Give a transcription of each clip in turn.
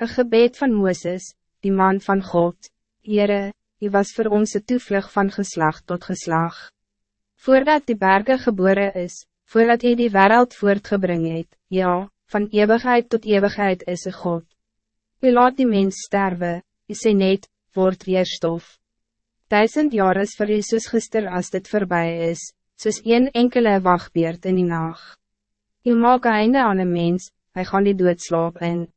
Een gebed van Mooses, die man van God, Heere, die was voor ons een toevlug van geslag tot geslag. Voordat die bergen geboren is, voordat hij die wereld voortgebring het, ja, van eeuwigheid tot eeuwigheid is een God. U laat die mens sterven, u sê net, word weer stof. Duizend jaar is vir u soos gister as dit voorbij is, soos een enkele wachtbeerd in die nacht. U maak einde aan een mens, hij gaan die dood slaap in.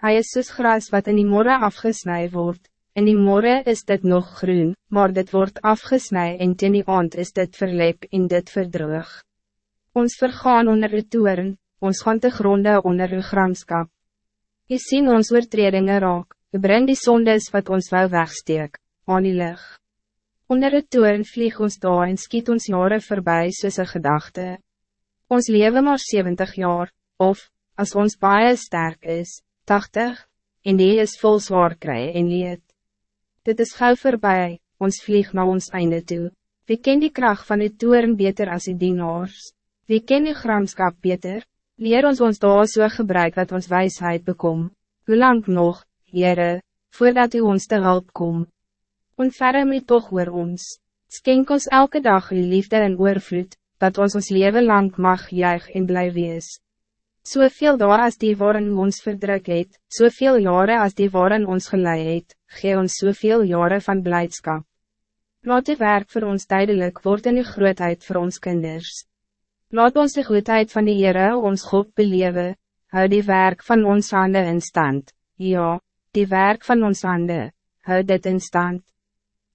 Hij is soos gras wat in die morgen afgesnij wordt, in die morgen is dit nog groen, maar dit wordt afgesnij en ten die aand is dit verlep en dit verdroog. Ons vergaan onder uw toeren, ons gaan te gronde onder uw gramskap. Je sien ons oortredinge raak, u bring die sondes wat ons wou wegsteek, aan die lig. Onder uw toeren vlieg ons daar en skiet ons jaren voorbij soos een gedachte. Ons leven maar 70 jaar, of, als ons baie sterk is, 80, en die is vol zwaar kry en leed. Dit is gauw voorbij, ons vlieg naar ons einde toe. Wie ken die kracht van die toeren beter als die dienaars? Wie ken die gramskap beter? Leer ons ons daar so gebruik dat ons wijsheid bekom. Hoe lang nog, Heere, voordat u ons te hulp kom? Ontferm u toch oor ons. Skenk ons elke dag uw liefde en oorvloed, dat ons ons leven lang mag juig en bly wees. Soveel daar as die waarin ons verdruk het, soveel jaren as die waarin ons gelei het, gee ons soveel jaren van blijdschap. Laat die werk voor ons duidelijk worden in die grootheid voor ons kinders. Laat ons de goedheid van die Heere ons God beleven, hou die werk van ons handen in stand, ja, die werk van ons handen, hou dit in stand.